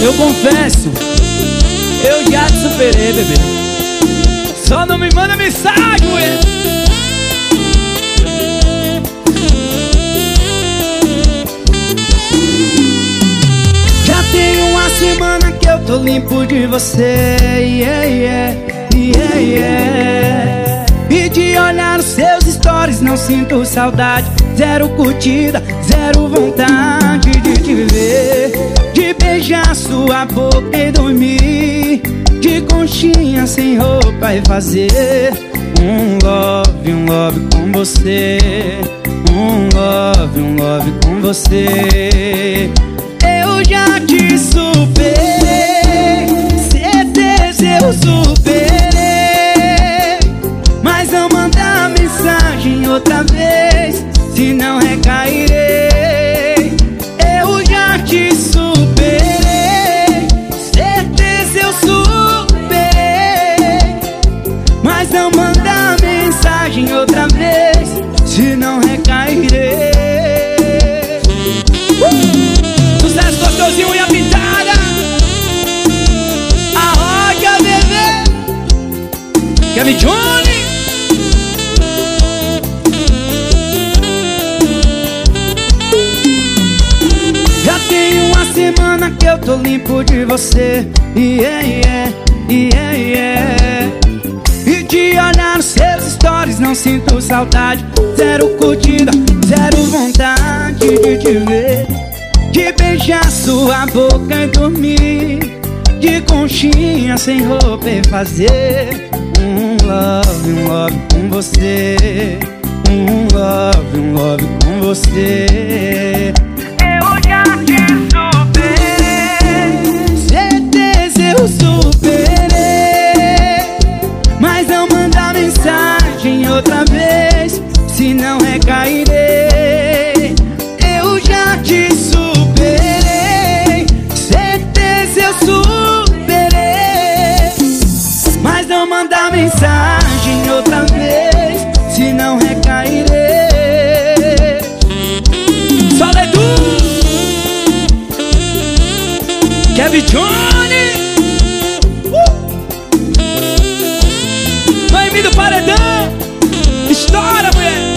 Eu confesso, eu já te superei, bebê. Só não me manda mensagem, mulher. Já tem uma semana que eu tô limpo de você, yeah, yeah, yeah, yeah. E de olhar os seus stories não sinto saudade Zero curtida, zero vontade sua boca e dormir. De conchinha sem roupa e fazer Um love, um love com você. Um love, um love com você. Eu já te superei. Certeza eu superei. Mas não mandar mensagem outra vez. Se não recairei Kevin Johnny. Já tem uma semana que eu tô limpo de você. Yeah, yeah, yeah, yeah E de olhar nos seus stories não sinto saudade. Zero curtida, zero vontade de te ver. De beijar sua boca e dormir. De conchinha sem roupa e fazer love, um love com você. Um love, um love com você. Eu já te superei Certeza eu superei. Mas não manda mensagem outra vez Se não recairei mensagem outra vez Se não recairei. Soledu Kevin Johnny uh! me do Paredão. Estoura, mulher.